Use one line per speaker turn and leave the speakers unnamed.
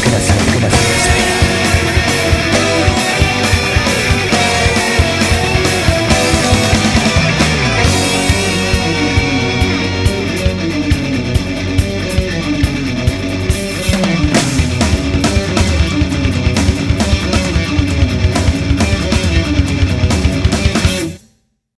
ください。